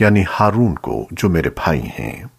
यानी हारून को जो मेरे भाई हैं।